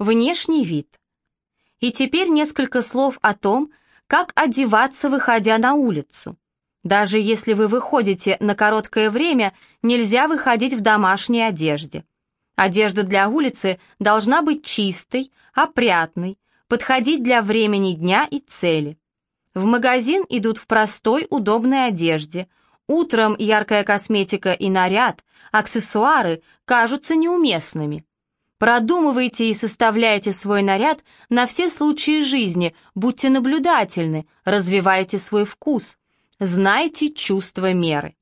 Внешний вид. И теперь несколько слов о том, как одеваться, выходя на улицу. Даже если вы выходите на короткое время, нельзя выходить в домашней одежде. Одежда для улицы должна быть чистой, опрятной, подходить для времени дня и цели. В магазин идут в простой, удобной одежде. Утром яркая косметика и наряд, аксессуары кажутся неуместными. Продумывайте и составляйте свой наряд на все случаи жизни, будьте наблюдательны, развивайте свой вкус, знайте чувство меры.